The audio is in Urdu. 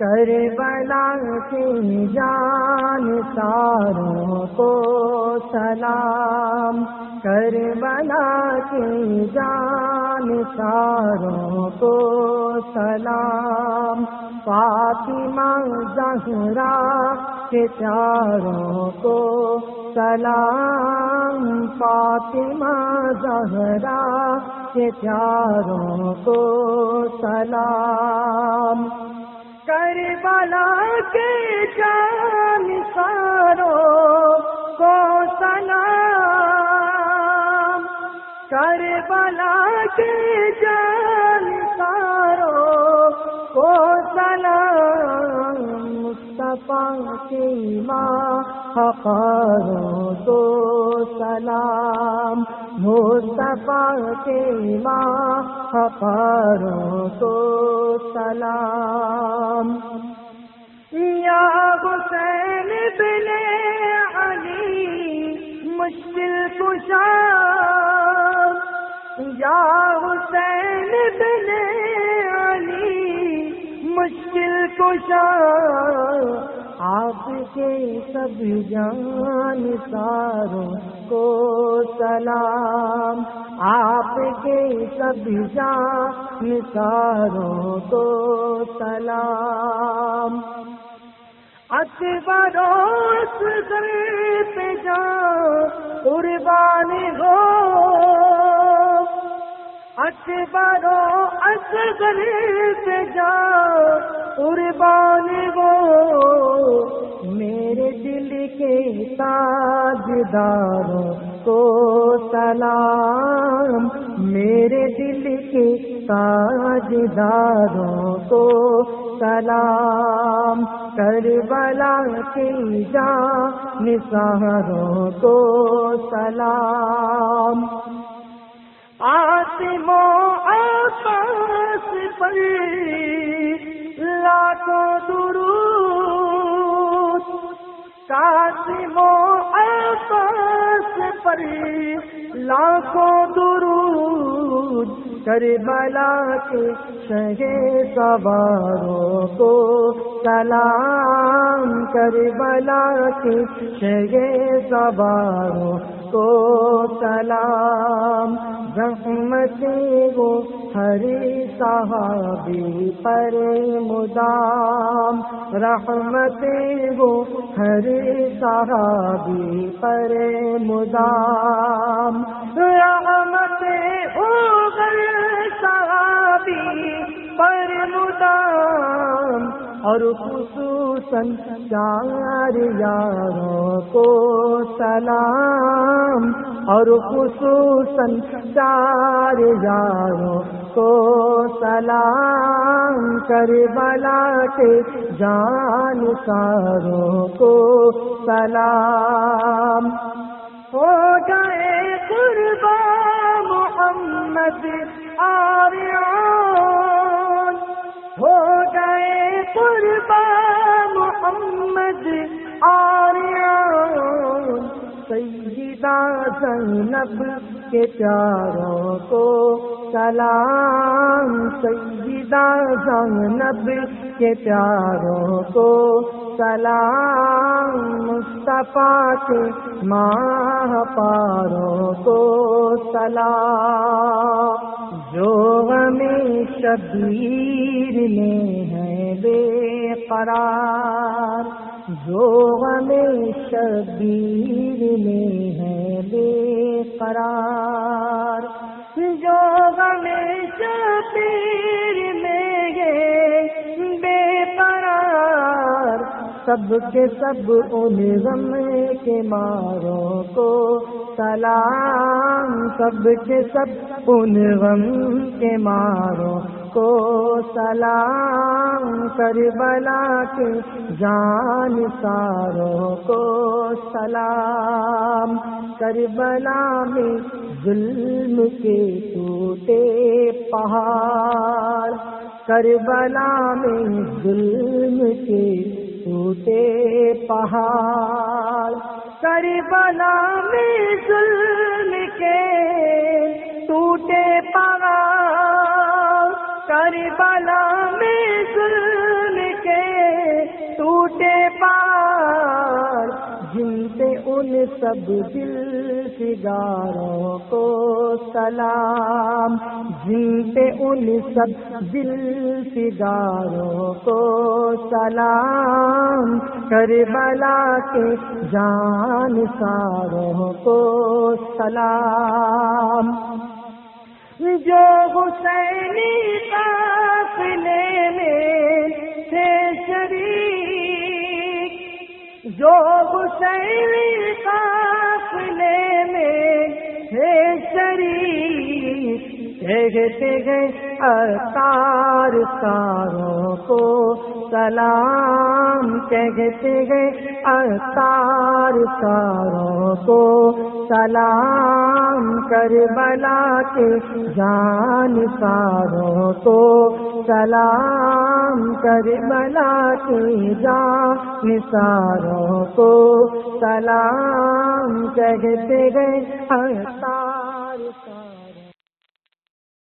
کربلا کی جان ساروں کو سلام کربلا کی جان ساروں کو سلام فاطمہ زہرا کے پیاروں کو سلام فاطمہ زہرا کے پیاروں کو سلام کربلا کے جان سارو کو سلام۔ کربلا کے جان سارو کو سلام۔ مصطفیٰ کی ماں حقاروں تو سلام۔ مصطفیٰ کے ماں حقاروں تو سلام۔ نام یا حسین بن علی مشکل کشا. یا حسین بن علی مشکل کشا. آپ کے سب جان ساروں کو سلام. کے سب جان ساروں کو سلام۔ اکبروس پہ جا، قربان ہو۔ اکبرو اصغر پہ جا، قربان ہو۔ میرے دل کے تاجداروں کو سلام۔ کے تاجداروں کو سلام، کربلا کی جا نثاروں کو سلام۔ آسمو آساس پر لاکھوں درود۔ کاسمو آساس پر لاکھوں درود۔ کربلا کے شہ سواروں کو سلام، کربلا کے شہ سواروں کو سلام۔ رحمت وہ ہری صحابی پر مدام۔ رحمت وہ ہری صحابی پر مدام۔ رحمت اور خصوصاً چار یاروں کو سلام اور خصوصاً چار یاروں کو سلام کربلا کے جان ساروں کو سلام۔ ہو گئے قربان محمد آریان گئے قربان محمد آریان سیدہ زینب کے پیاروں کو سلام، سیدہ زینب کے پیاروں کو سلام، مصطفیٰ کے ماہ پاروں کو سلام۔ جو ہمیں شبیر میں بے قرار جو ہمیں شبیر میں ہے بے قرار جو ہمیں شبیر میں ہے بے قرار سب کے سب ان غم کے ماروں کو سلام سب کے سب ان غم کے ماروں کو سلام کربلا کے جان ساروں کو سلام کربلا میں ظلم کے ٹوٹے پہاڑ کربلا میں ظلم کے ٹوٹے پہاڑ کربلا میں ظلم کے ٹوٹے پہاڑ ٹوٹے پار، جن سے ان سب دل فگاروں کو سلام، جن سے ان سب دل فگاروں کو سلام، کربلا کے جان ساروں کو سلام۔ جو حسینی قافلے جو حسینی قافلے شریک کہتے گئے اتار ساروں کو سلام کہتے گئے اتار ساروں کو سلام کر بلا کے جان ساروں کو سلام کر بلا کے جان ساروں کو سلام کہتے گئے اتار